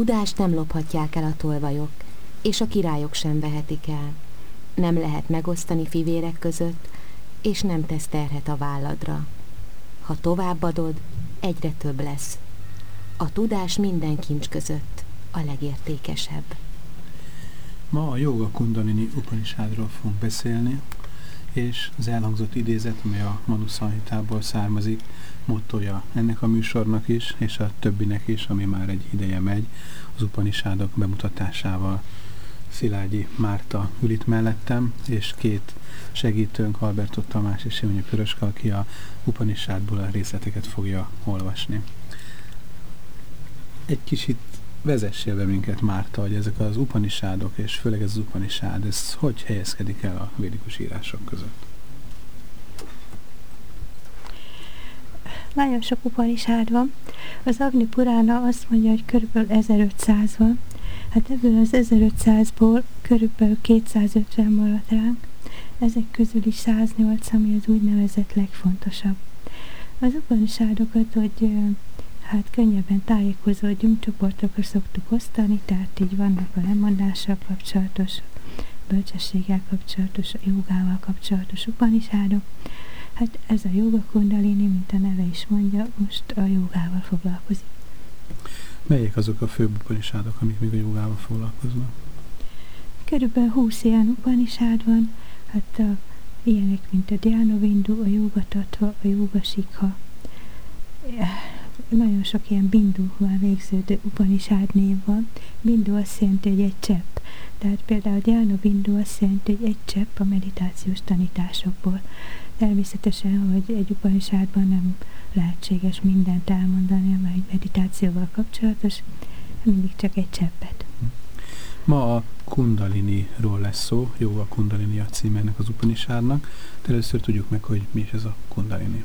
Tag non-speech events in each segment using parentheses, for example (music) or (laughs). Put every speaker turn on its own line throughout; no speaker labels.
Tudást nem lophatják el a tolvajok, és a királyok sem vehetik el. Nem lehet megosztani fivérek között, és nem tesz terhet a válladra. Ha továbbadod, egyre több lesz. A tudás minden kincs között a legértékesebb.
Ma a Yoga Kundalini Upanishadról fogunk beszélni, és az elhangzott idézet, amely a Manu Sanhitából származik, mottoja ennek a műsornak is, és a többinek is, ami már egy ideje megy, az Upanishadok bemutatásával. Szilágyi Márta ül itt mellettem, és két segítőnk, Albertot Tamás és Simonyi Köröska, aki a Upanishadból a részleteket fogja olvasni. Egy kicsit vezessél be minket, Márta, hogy ezek az upanisádok, és főleg ez az upanisád, ez hogy helyezkedik el a védikus írások között?
Nagyon sok upanisád van. Az Agni Purána azt mondja, hogy körülbelül 1500 van. Hát ebből az 1500-ból körülbelül 250 maradt ránk. Ezek közül is 108, ami az úgynevezett legfontosabb. Az upanisádokat, hogy hát könnyebben tájékozódjunk, csoportokra szoktuk osztani, tehát így vannak a lemondással kapcsolatos, bölcsességgel kapcsolatos, jogával kapcsolatos upanisádok. Hát ez a joga kundalini, mint a neve is mondja, most a jogával foglalkozik.
Melyek azok a főbb upanisádok, amik még a jogával foglalkoznak?
Körülbelül 20 ilyen upanisád van, hát a, ilyenek, mint a Dhyana Vindu, a Yoga Tatva, a Yoga Sikha, nagyon sok ilyen binduval végződő upanisád név van. Bindu azt jelenti, hogy egy csepp. Tehát például Gyána Bindu azt jelenti, hogy egy csepp a meditációs tanításokból. Természetesen, hogy egy upanisádban nem lehetséges mindent elmondani, amely egy meditációval kapcsolatos, mindig csak egy cseppet.
Ma a Kundalini-ról lesz szó, jó a Kundalini a cím ennek az Upanishadnak, de először tudjuk meg, hogy mi is ez a Kundalini.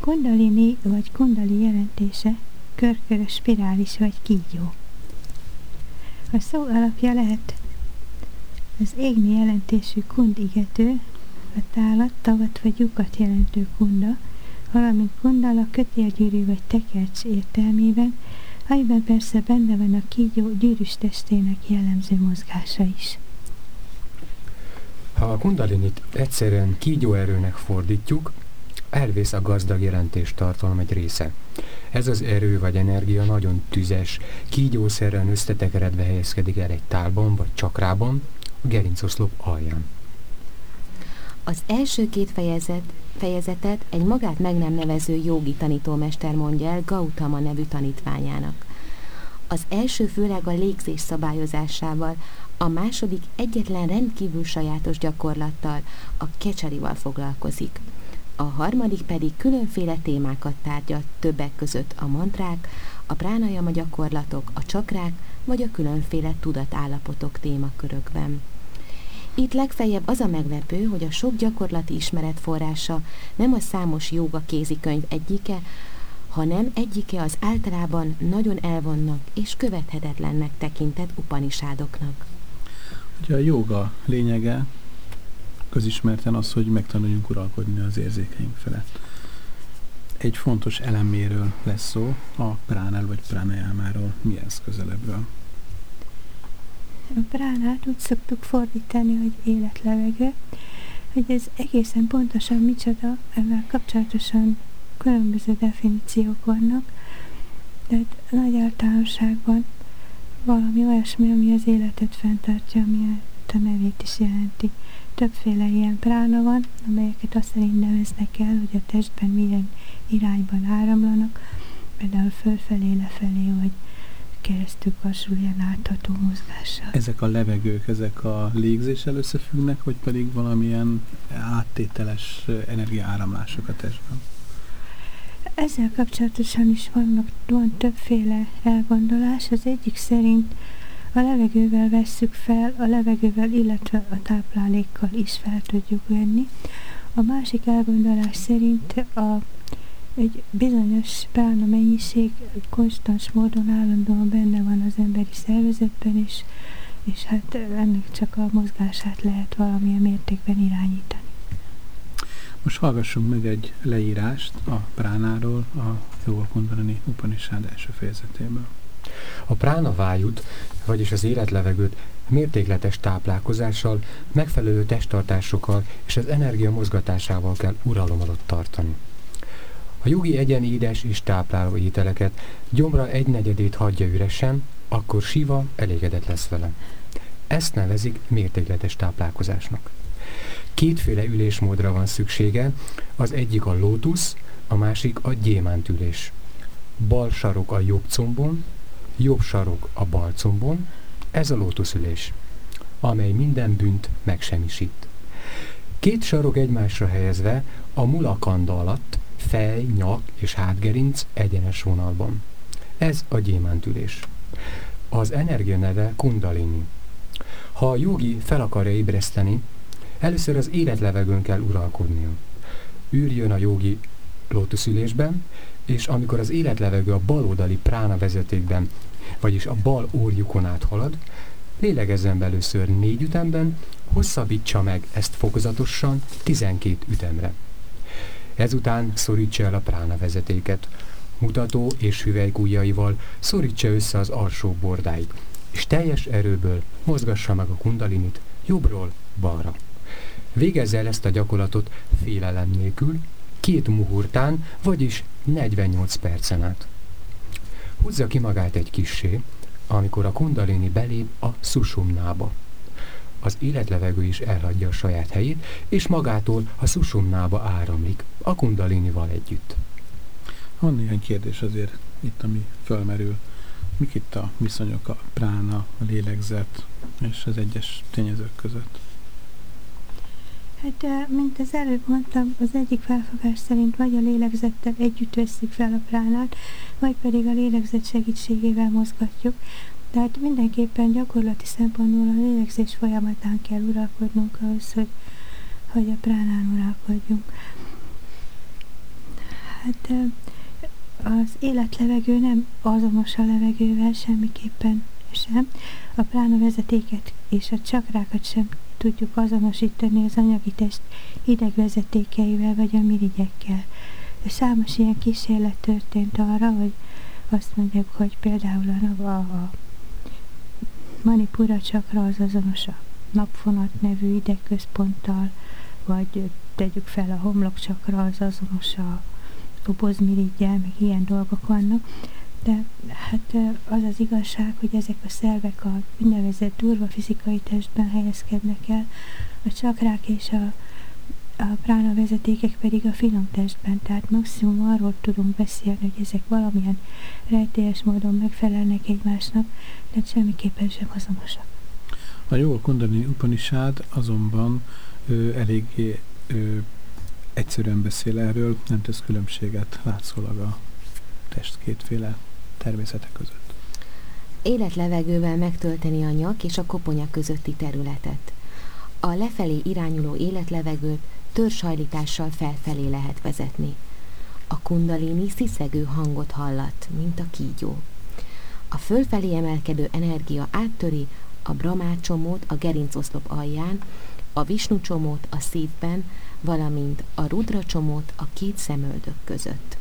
Kundalini vagy kundali jelentése körkörös spirális vagy kígyó. A szó alapja lehet az égni jelentésű kund igető, a tálat, tavat vagy lyukat jelentő kunda, valamint kundala kötélgyűrű vagy tekercs értelmében, amiben persze benne van a kígyó gyűrűs testének jellemző mozgása is.
Ha a kundalinit egyszerűen kígyóerőnek fordítjuk, elvész a gazdag jelentés tartalom egy része. Ez az erő vagy energia nagyon tüzes, kígyószerrel összetekeredve helyezkedik el egy tálban vagy csakrában, a gerincoszlop alján.
Az első két fejezet, fejezetet egy magát meg nem nevező jogi tanítómester mondja el Gautama nevű tanítványának. Az első főleg a légzés szabályozásával, a második egyetlen rendkívül sajátos gyakorlattal, a kecserival foglalkozik a harmadik pedig különféle témákat tárgyat, többek között a mantrák, a pránajama gyakorlatok, a csakrák vagy a különféle tudatállapotok témakörökben. Itt legfeljebb az a meglepő, hogy a sok gyakorlati ismeret forrása nem a számos jóga kézikönyv egyike, hanem egyike az általában nagyon elvonnak és követhetetlennek tekintett upanisádoknak.
Ugye a joga lényege közismerten az, hogy megtanuljunk uralkodni az érzékeink felett. Egy fontos eleméről lesz szó, a pránál vagy pránajámáról, mi ez közelebbről.
A pránát úgy szoktuk fordítani, hogy életlevegő, hogy ez egészen pontosan micsoda, ezzel kapcsolatosan különböző definíciók vannak, tehát nagy általánosságban valami olyasmi, ami az életet fenntartja, ami a nevét is jelenti. Többféle ilyen prána van, amelyeket azt szerint neveznek el, hogy a testben milyen irányban áramlanak, például fölfelé, lefelé, vagy keresztül kasul ilyen átható mozgással.
Ezek a levegők, ezek a légzéssel összefüggnek, vagy pedig valamilyen áttételes energiaáramlások a testben?
Ezzel kapcsolatosan is vannak, van többféle elgondolás. Az egyik szerint a levegővel vesszük fel, a levegővel, illetve a táplálékkal is fel tudjuk venni. A másik elgondolás szerint a, egy bizonyos prána mennyiség konstans módon állandóan benne van az emberi szervezetben, és, és hát ennek csak a mozgását lehet valamilyen mértékben irányítani.
Most hallgassunk meg egy leírást a pránáról a Jóa Kundalani Upanishad első fejezetéből.
A prána vájut, vagyis az életlevegőt mértékletes táplálkozással, megfelelő testtartásokkal és az energia mozgatásával kell uralom alatt tartani. A jogi egyen édes és tápláló ételeket gyomra egynegyedét hagyja üresen, akkor Siva elégedett lesz vele. Ezt nevezik mértékletes táplálkozásnak. Kétféle ülésmódra van szüksége, az egyik a lótusz, a másik a gyémántülés. Bal sarok a jobb combon, jobb sarok a bal ez a lótuszülés, amely minden bűnt megsemmisít. Két sarok egymásra helyezve a mulakanda alatt fej, nyak és hátgerinc egyenes vonalban. Ez a gyémántülés. Az energia neve kundalini. Ha a jogi fel akarja ébreszteni, Először az életlevegőn kell uralkodnia. Ürjön a jogi lótuszülésben, és amikor az életlevegő a baloldali prána vezetékben, vagyis a bal órjukon át halad, lélegezzen először négy ütemben, hosszabbítsa meg ezt fokozatosan 12 ütemre. Ezután szorítsa el a prána vezetéket, mutató és hüvelykújjaival szorítsa össze az alsó bordáit, és teljes erőből mozgassa meg a kundalinit jobbról balra. Végezze el ezt a gyakorlatot félelem nélkül, két muhurtán, vagyis 48 percen át. Húzza ki magát egy kissé, amikor a kundalini belép a szusumnába. Az életlevegő is elhagyja a saját helyét, és magától a szusumnába áramlik, a kundalinival együtt.
Van néhány kérdés azért itt, ami fölmerül. Mik itt a viszonyok a prána, a lélegzet és az egyes tényezők között?
Hát, mint az előbb mondtam, az egyik felfogás szerint vagy a lélegzettel együtt veszik fel a pránát, vagy pedig a lélegzet segítségével mozgatjuk. Tehát mindenképpen gyakorlati szempontból a lélegzés folyamatán kell uralkodnunk ahhoz, hogy, hogy a pránán uralkodjunk. Hát az életlevegő nem azonos a levegővel semmiképpen sem. A prána vezetéket és a csakrákat sem tudjuk azonosítani az anyagi test hidegvezetékeivel vagy a mirigyekkel. Számos ilyen kísérlet történt arra, hogy azt mondjuk, hogy például a, a, a manipura csakra az azonos a napfonat nevű idegközponttal, vagy tegyük fel a homlokcsakra az azonos a obozmirigyel, meg ilyen dolgok vannak de hát az az igazság, hogy ezek a szervek a úgynevezett durva fizikai testben helyezkednek el, a csakrák és a, a prána vezetékek pedig a finom testben, tehát maximum arról tudunk beszélni, hogy ezek valamilyen rejtélyes módon megfelelnek egymásnak, de semmiképpen sem azonosak.
A jó kundalini Upanishad azonban ö, eléggé egyszerűen beszél erről, nem tesz különbséget látszólag a test kétféle természete között.
Életlevegővel megtölteni a nyak és a koponya közötti területet. A lefelé irányuló életlevegőt törzshajlítással felfelé lehet vezetni. A kundalini sziszegő hangot hallat, mint a kígyó. A fölfelé emelkedő energia áttöri a bramácsomót a gerincoszlop alján, a visnu csomót a szívben, valamint a rudra csomót a két szemöldök között.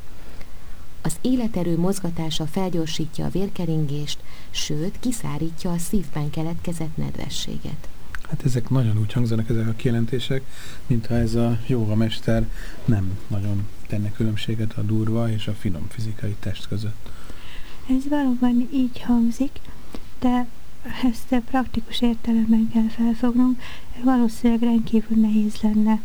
Az életerő mozgatása felgyorsítja a vérkeringést, sőt, kiszárítja a szívben keletkezett nedvességet.
Hát ezek nagyon úgy hangzanak, ezek a kijelentések, mintha ez a mester nem nagyon tenne különbséget a durva és a finom fizikai test között.
Ez valóban így hangzik, de ezt praktikus értelemben kell felfognunk, valószínűleg rendkívül nehéz lenne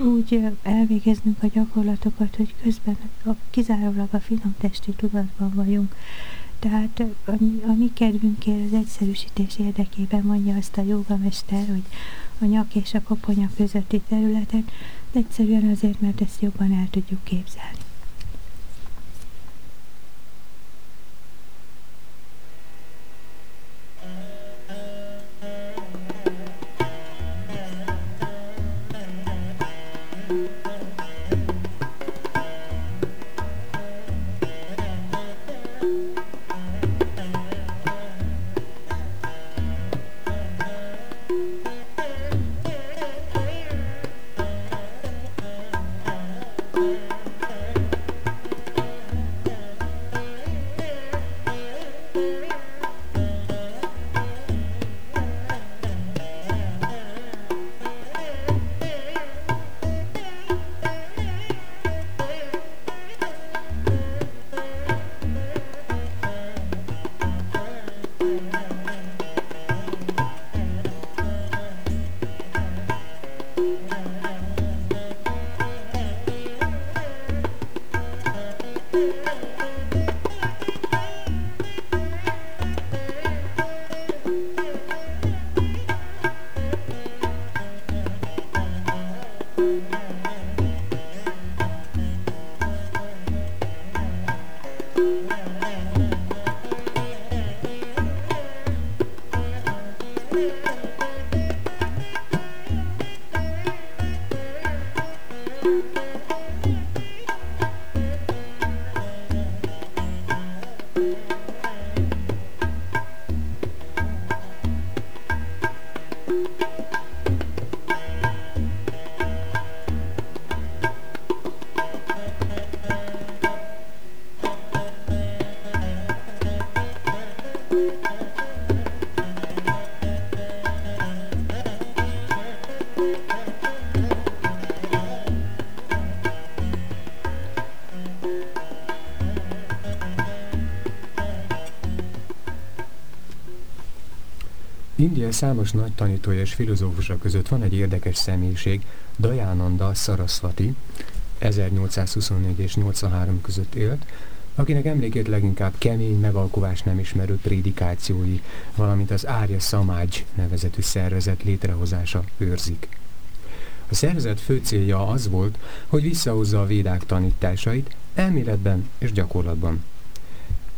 úgy elvégeznünk a gyakorlatokat, hogy közben a, kizárólag a finom testi tudatban vagyunk. Tehát a, a mi kedvünkért az egyszerűsítés érdekében mondja azt a jogamester, hogy a nyak és a koponya közötti területet, de egyszerűen azért, mert ezt jobban el tudjuk képzelni.
Számos nagy tanítója és filozófusa között van egy érdekes személyiség, Dayananda Saraswati, 1824 és 83 között élt, akinek emlékét leginkább kemény, megalkovás nem ismerő prédikációi, valamint az Árja Samaj nevezetű szervezet létrehozása őrzik. A szervezet fő célja az volt, hogy visszahozza a védák tanításait elméletben és gyakorlatban.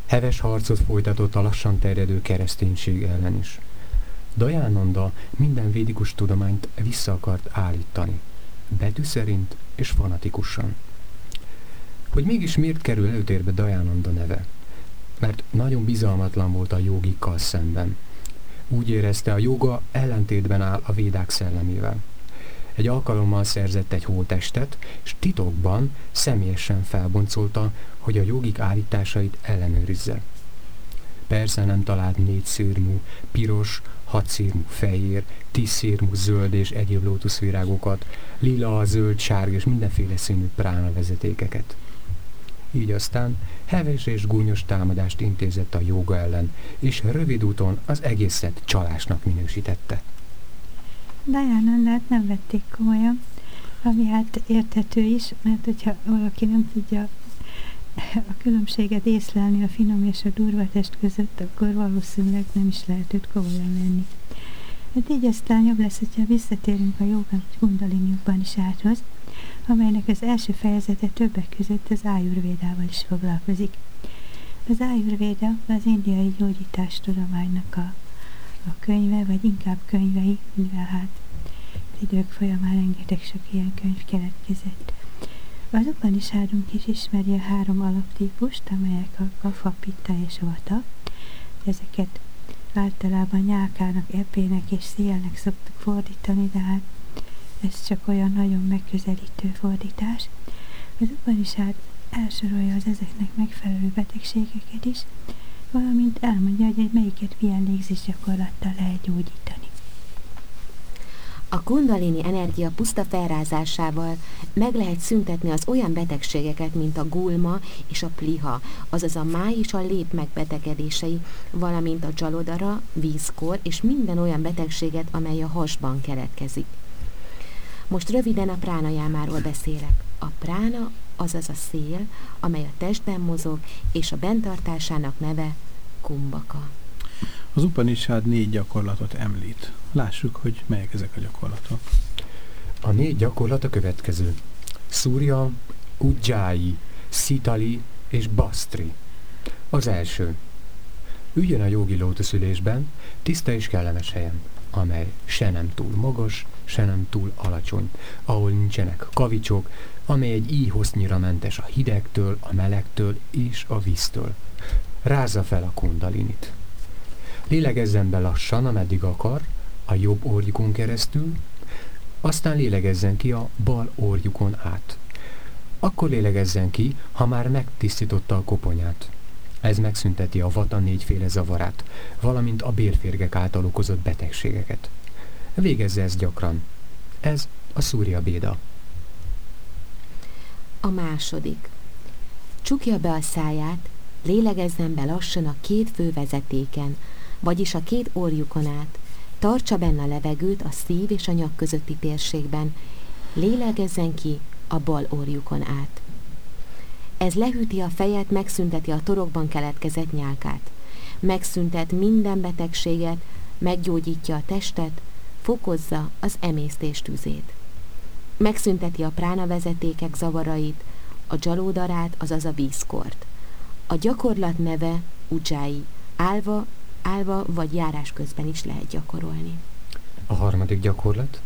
Heves harcot folytatott a lassan terjedő kereszténység ellen is. Dajánanda minden védikus tudományt vissza akart állítani, betű szerint és fanatikusan. Hogy mégis miért kerül előtérbe Dajánanda neve? Mert nagyon bizalmatlan volt a jogikkal szemben. Úgy érezte, a joga ellentétben áll a védák szellemével. Egy alkalommal szerzett egy hótestet, és titokban személyesen felboncolta, hogy a jogik állításait ellenőrizze. Persze nem talált négy szírmú, piros, hatszírmú fehér, tízszírmú zöld és egyéb lótuszvirágokat, lila, zöld, sárga és mindenféle színű prána vezetékeket. Így aztán heves és gúnyos támadást intézett a joga ellen, és rövid úton az egészet csalásnak minősítette.
Diana-nát nem vették komolyan, ami hát érthető is, mert hogyha valaki nem tudja a különbséget észlelni a finom és a durva test között, akkor valószínűleg nem is lehet őt komolyan venni. Hát így aztán jobb lesz, hogyha visszatérünk a joga kundalini áthoz, amelynek az első fejezete többek között az ájurvédával is foglalkozik. Az ájurvéda az indiai gyógyítástudománynak a, a könyve, vagy inkább könyvei, mivel hát idők folyamán rengeteg sok ilyen könyv keletkezett. Az Upanishadunk is ismeri a három alaptípust, amelyek a kafa, pitta és vata. Ezeket általában nyálkának, epének és szélnek szoktuk fordítani, de hát ez csak olyan nagyon megközelítő fordítás. Az Upanishad elsorolja az ezeknek megfelelő betegségeket is, valamint elmondja, hogy egy melyiket milyen légzésgyakorlattal lehet gyógyítani.
A kundalini energia puszta felrázásával meg lehet szüntetni az olyan betegségeket, mint a gulma és a pliha, azaz a máj és a lép megbetegedései, valamint a dzsalodara, vízkor és minden olyan betegséget, amely a hasban keletkezik. Most röviden a pránajámáról beszélek. A prána azaz a szél, amely a testben mozog, és a bentartásának neve kumbaka.
Az Upanishad négy gyakorlatot említ. Lássuk, hogy melyek ezek a gyakorlatok.
A négy gyakorlat a következő. Szúrja, Ujjayi, Szitali és Bastri. Az első. Üljön a jogi lótuszülésben, tiszta és kellemes helyen, amely se nem túl magas, se nem túl alacsony, ahol nincsenek kavicsok, amely egy íhosznyira mentes a hidegtől, a melegtől és a víztől. Rázza fel a kundalinit. Lélegezzen be lassan, ameddig akar, a jobb orjukon keresztül, aztán lélegezzen ki a bal orjukon át. Akkor lélegezzen ki, ha már megtisztította a koponyát. Ez megszünteti a vata négyféle zavarát, valamint a bérférgek által okozott betegségeket. Végezze ezt gyakran. Ez a szúria béda.
A második. Csukja be a száját, lélegezzen be lassan a két fővezetéken, vagyis a két orjukon át. Tartsa benne a levegőt a szív és a nyak közötti térségben, lélegezzen ki a bal orjukon át. Ez lehűti a fejet, megszünteti a torokban keletkezett nyálkát. Megszüntet minden betegséget, meggyógyítja a testet, fokozza az emésztés tüzét. Megszünteti a pránavezetékek zavarait, a dzsalódarát, azaz a vízkort. A gyakorlat neve ujjai, állva állva vagy járás közben is lehet gyakorolni.
A harmadik gyakorlat.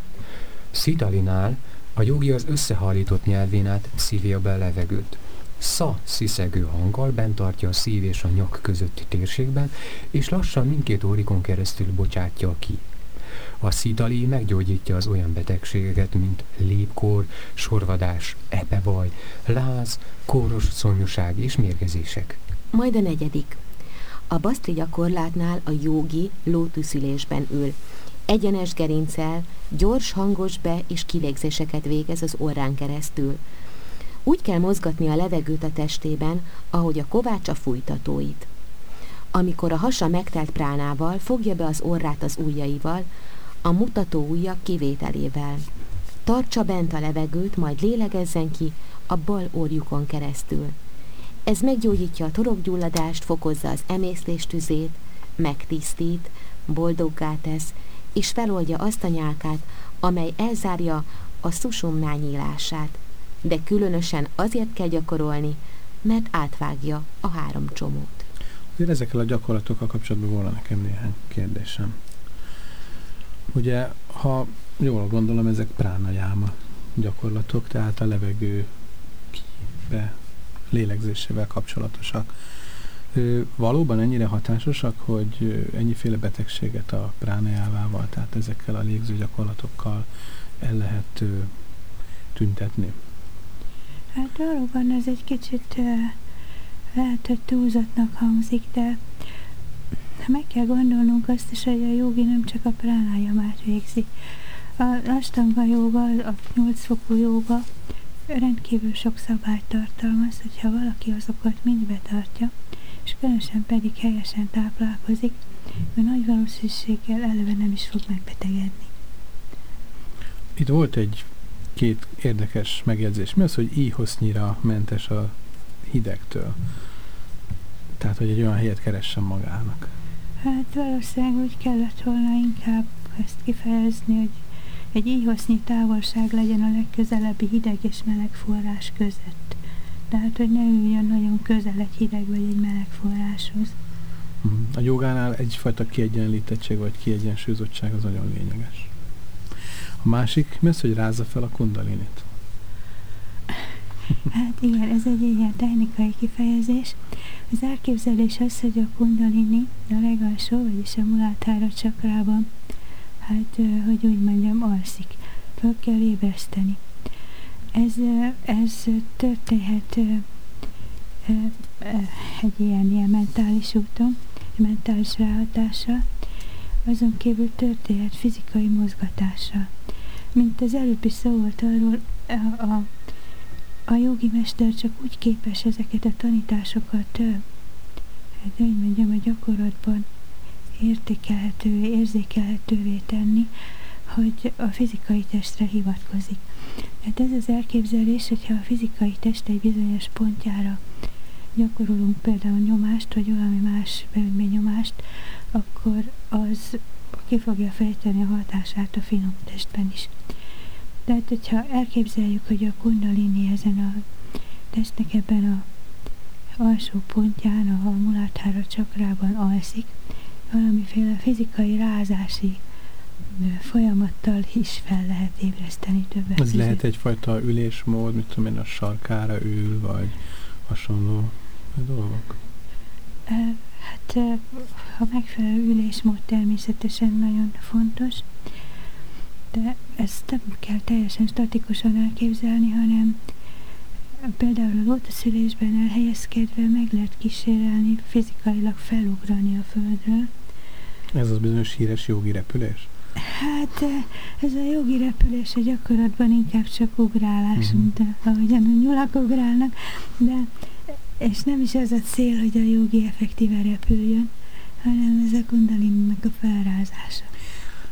Szitalinál a jogi az összehallított nyelvén át szívja be a levegőt. Sza sziszegő hanggal bent tartja a szív és a nyak közötti térségben, és lassan mindkét orikon keresztül bocsátja ki. A szitali meggyógyítja az olyan betegségeket, mint lépkor, sorvadás, epebaj, láz, kóros szomjúság és mérgezések.
Majd a negyedik. A basztri gyakorlátnál a jogi lótuszülésben ül. Egyenes gerincsel, gyors hangos be- és kilégzéseket végez az orrán keresztül. Úgy kell mozgatni a levegőt a testében, ahogy a kovács a fújtatóit. Amikor a hasa megtelt pránával, fogja be az orrát az ujjaival, a mutató ujja kivételével. Tartsa bent a levegőt, majd lélegezzen ki a bal orjukon keresztül. Ez meggyógyítja a torokgyulladást, fokozza az emésztés tüzét, megtisztít, boldoggá tesz, és feloldja azt a nyálkát, amely elzárja a szusumná nyílását. De különösen azért kell gyakorolni, mert átvágja a három csomót.
Azért ezekkel a gyakorlatokkal kapcsolatban volna nekem néhány kérdésem. Ugye, ha jól gondolom, ezek pránajáma gyakorlatok, tehát a levegő kibe lélegzésével kapcsolatosak. Valóban ennyire hatásosak, hogy ennyiféle betegséget a pránájávával, tehát ezekkel a légző gyakorlatokkal el lehet tüntetni?
Hát valóban ez egy kicsit lehet, hogy túlzatnak hangzik, de meg kell gondolnunk azt is, hogy a jogi nem csak a pránájamát végzi. A astanga joga, a nyolcfokú joga, rendkívül sok szabályt tartalmaz, hogyha valaki azokat mind betartja, és különösen pedig helyesen táplálkozik, ő nagy valószínűséggel eleve nem is fog megbetegedni.
Itt volt egy két érdekes megjegyzés. Mi az, hogy íhosznyira mentes a hidegtől? Tehát, hogy egy olyan helyet keressen magának.
Hát valószínűleg úgy kellett volna inkább ezt kifejezni, hogy egy íhosznyi távolság legyen a legközelebbi hideg és meleg forrás között. Tehát, hogy ne üljön nagyon közel egy hideg vagy egy meleg forráshoz.
Mhm. A jogánál egyfajta kiegyenlítettség vagy kiegyensúlyozottság az nagyon lényeges. A másik, mi az, hogy rázza fel a kundalinit? (laughs)
Hát igen, ez egy ilyen technikai kifejezés. Az elképzelés az, hogy a kundalini a legalsó, vagyis a mulátára csakrában, hát, hogy úgy mondjam, alszik. Föl kell ébreszteni. Ez, ez történhet egy ilyen, ilyen mentális úton, mentális ráhatással, azon kívül történhet fizikai mozgatással. Mint az előbb is szó volt arról, a, a, a jogi mester csak úgy képes ezeket a tanításokat, hát hogy mondjam, a gyakorlatban értékelhetővé, érzékelhetővé tenni, hogy a fizikai testre hivatkozik. Hát ez az elképzelés, hogyha a fizikai test egy bizonyos pontjára gyakorolunk például nyomást, vagy valami más nyomást, akkor az ki fogja fejteni a hatását a finom testben is. Tehát, hogyha elképzeljük, hogy a kundalini ezen a testnek ebben a alsó pontján, a mulathára csakrában alszik, valamiféle fizikai rázási folyamattal is fel lehet ébreszteni többet.
Ez lehet egyfajta ülésmód, mit tudom én, a sarkára ül, vagy hasonló dolgok?
Hát a megfelelő ülésmód természetesen nagyon fontos, de ezt nem kell teljesen statikusan elképzelni, hanem például a lótuszülésben elhelyezkedve meg lehet kísérelni, fizikailag felugrani a földről.
Ez az bizonyos híres jogi repülés?
Hát ez a jogi repülés a gyakorlatban inkább csak ugrálás, uh-huh. mint ahogyan a nyulak ugrálnak, de és nem is ez a cél, hogy a jogi effektíve repüljön, hanem ez a kundalininak a felrázása.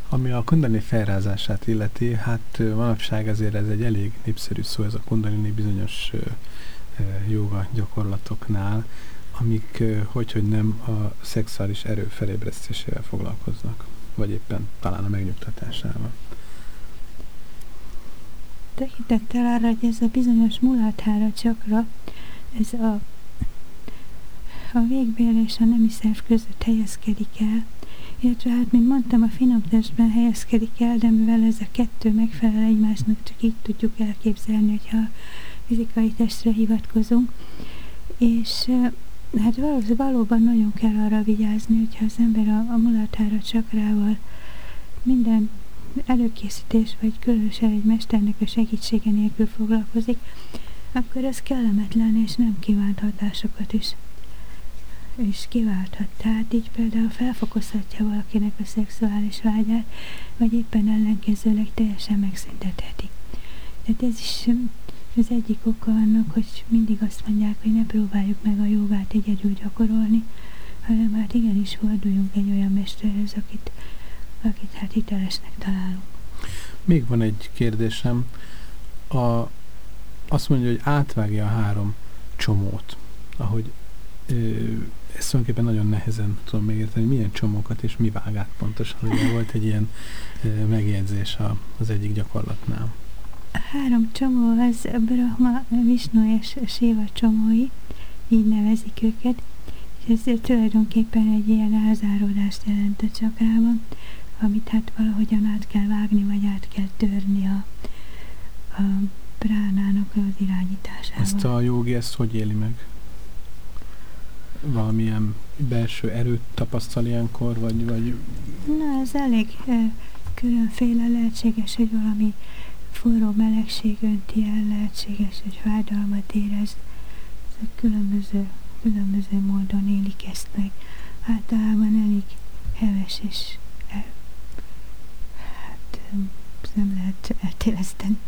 Ami a kundalini felrázását illeti, hát manapság azért ez egy elég népszerű szó, ez a kundalini bizonyos joga gyakorlatoknál, amik hogy, hogy nem a szexuális erő felébresztésével foglalkoznak, vagy éppen talán a megnyugtatásával.
Tekintettel arra, hogy ez a bizonyos mulathára csakra, ez a a végbél és a nemi szerv között helyezkedik el, illetve hát, mint mondtam, a finom testben helyezkedik el, de mivel ez a kettő megfelel egymásnak, csak így tudjuk elképzelni, hogyha fizikai testre hivatkozunk. És hát valóban nagyon kell arra vigyázni, hogyha az ember a, a mulatára csakrával minden előkészítés, vagy különösen egy mesternek a segítsége nélkül foglalkozik, akkor ez kellemetlen és nem kívánt hatásokat is és kiválthat. Tehát így például felfokozhatja valakinek a szexuális vágyát, vagy éppen ellenkezőleg teljesen megszüntetheti. Tehát ez is az egyik oka annak, hogy mindig azt mondják, hogy ne próbáljuk meg a jogát egyedül gyakorolni, hanem hát igenis forduljunk egy olyan mesterhez, akit, akit hát hitelesnek találunk.
Még van egy kérdésem. A, azt mondja, hogy átvágja a három csomót, ahogy ezt tulajdonképpen nagyon nehezen tudom megérteni, milyen csomókat és mi vág át pontosan. Ugye volt egy ilyen megjegyzés a, az egyik gyakorlatnál.
Három csomó az Brahma, Vishnu és Shiva csomói, így nevezik őket, és ez tulajdonképpen egy ilyen elzáródást jelent a csakrában, amit hát valahogyan át kell vágni, vagy át kell törni a, a pránának az irányításával.
Ezt a jogi ezt hogy éli meg? valamilyen belső erőt tapasztal ilyenkor, vagy... vagy...
Na, ez elég e, különféle lehetséges, hogy valami forró melegség önti el, lehetséges, hogy fájdalmat érez. Ezek különböző, különböző módon élik ezt meg. Általában elég heves és e, hát nem lehet eltéveszteni.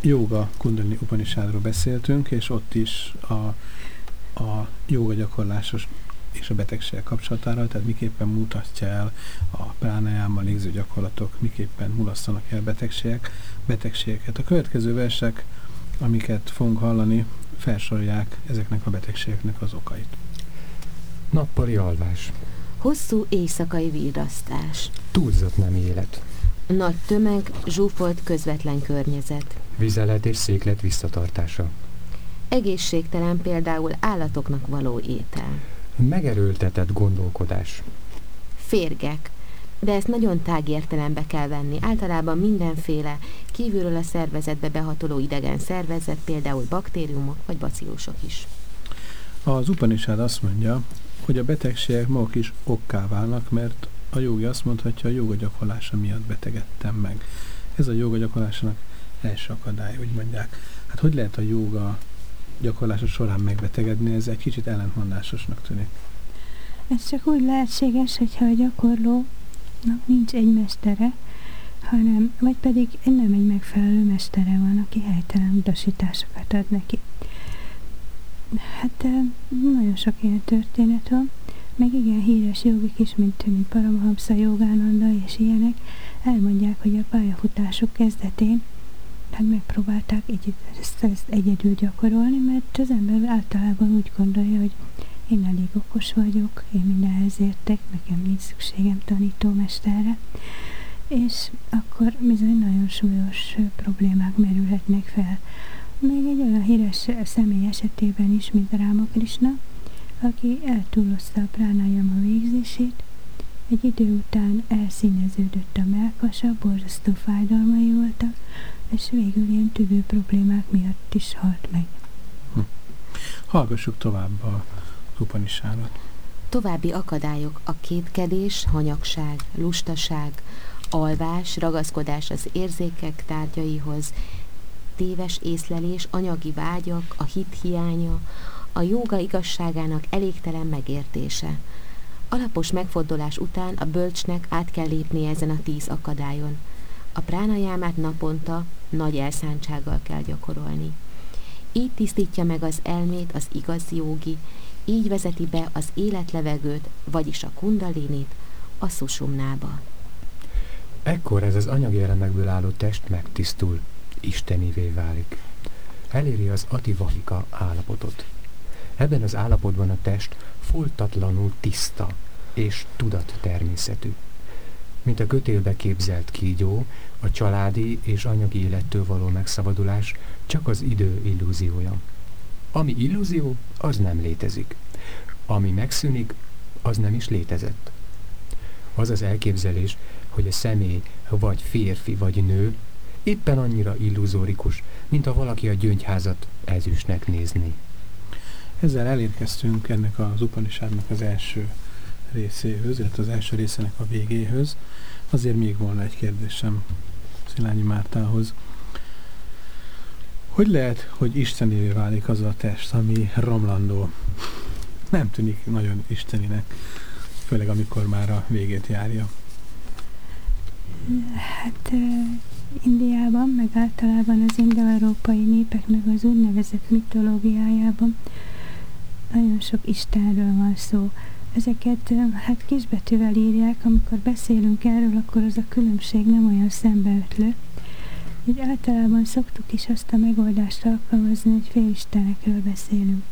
Joga Kundalini Upanishadról beszéltünk, és ott is a, a joga gyakorlásos és a betegség kapcsolatára, tehát miképpen mutatja el a pránájámmal légző gyakorlatok, miképpen mulasztanak el betegségek, betegségeket. A következő versek, amiket fogunk hallani, felsorolják ezeknek a betegségeknek az okait.
Nappali alvás.
Hosszú éjszakai virrasztás.
Túlzott nem élet.
Nagy tömeg, zsúfolt közvetlen környezet.
Vizelet és széklet visszatartása.
Egészségtelen például állatoknak való étel.
Megerőltetett gondolkodás.
Férgek, de ezt nagyon tág értelembe kell venni. Általában mindenféle kívülről a szervezetbe behatoló idegen szervezet, például baktériumok vagy bacillusok is.
Az Upanishad azt mondja, hogy a betegségek maguk is okká válnak, mert a jogi azt mondhatja, a joga gyakorlása miatt betegedtem meg. Ez a joga gyakorlásának első akadály, úgy mondják. Hát hogy lehet a joga gyakorlása során megbetegedni, ez egy kicsit ellentmondásosnak tűnik.
Ez csak úgy lehetséges, hogyha a gyakorlónak nincs egy mestere, hanem, vagy pedig nem egy megfelelő mestere van, aki helytelen utasításokat ad neki. Hát nagyon sok ilyen történet van, meg igen híres jogik is, mint, mint Paramahamsa Jogánanda és ilyenek, elmondják, hogy a pályafutásuk kezdetén hát megpróbálták egy, ezt, ezt egyedül gyakorolni, mert az ember általában úgy gondolja, hogy én elég okos vagyok, én mindenhez értek, nekem nincs szükségem tanítómesterre, és akkor bizony nagyon súlyos problémák merülhetnek fel. Még egy olyan híres személy esetében is, mint Ráma Krishna, aki eltúlozta a pránájama végzését, egy idő után elszíneződött a melkasa, borzasztó fájdalmai voltak, és végül ilyen tüdő problémák miatt is halt meg. Hm.
Hallgassuk tovább a Upanisádot.
További akadályok a kétkedés, hanyagság, lustaság, alvás, ragaszkodás az érzékek tárgyaihoz, téves észlelés, anyagi vágyak, a hit hiánya, a jóga igazságának elégtelen megértése. Alapos megfordulás után a bölcsnek át kell lépni ezen a tíz akadályon. A pránajámát naponta nagy elszántsággal kell gyakorolni. Így tisztítja meg az elmét az igazi jogi, így vezeti be az életlevegőt, vagyis a kundalinit, a szusumnába.
Ekkor ez az anyagi elemekből álló test megtisztul, istenivé válik. Eléri az ativahika állapotot. Ebben az állapotban a test foltatlanul tiszta és tudat természetű. Mint a kötélbe képzelt kígyó, a családi és anyagi élettől való megszabadulás csak az idő illúziója. Ami illúzió, az nem létezik. Ami megszűnik, az nem is létezett. Az az elképzelés, hogy a személy vagy férfi vagy nő éppen annyira illuzórikus, mint ha valaki a gyöngyházat ezüstnek nézni.
Ezzel elérkeztünk ennek az Upanishadnak az első részéhöz, illetve az első részének a végéhöz. Azért még volna egy kérdésem Szilányi Mártához. Hogy lehet, hogy istenévé válik az a test, ami romlandó? Nem tűnik nagyon isteninek, főleg amikor már a végét járja.
Hát Indiában, meg általában az indoeurópai népeknek az úgynevezett mitológiájában nagyon sok Istenről van szó. Ezeket hát kisbetűvel írják, amikor beszélünk erről, akkor az a különbség nem olyan szembeötlő. Úgy általában szoktuk is azt a megoldást alkalmazni, hogy félistenekről beszélünk.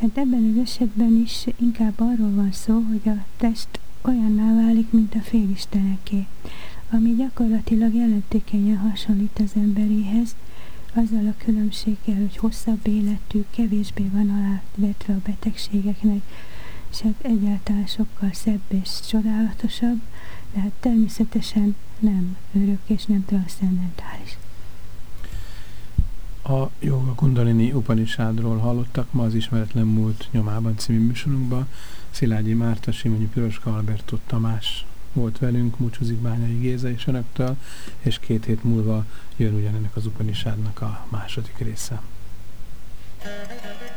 Hát ebben az esetben is inkább arról van szó, hogy a test olyanná válik, mint a félisteneké, ami gyakorlatilag jelentékenyen hasonlít az emberéhez, azzal a különbséggel, hogy hosszabb életű, kevésbé van alávetve a betegségeknek, hát egyáltalán sokkal szebb és csodálatosabb, de hát természetesen nem örök és nem transzcendentális.
A Yoga Kundalini Upanishadról hallottak ma az Ismeretlen Múlt nyomában című műsorunkban. Szilágyi Márta, Simonyi Piroska, Alberto Tamás volt velünk, Múcsúzik Bányai Géza és Önöktől, és két hét múlva jön ugyanennek az Upanishadnak a második része. Thank you.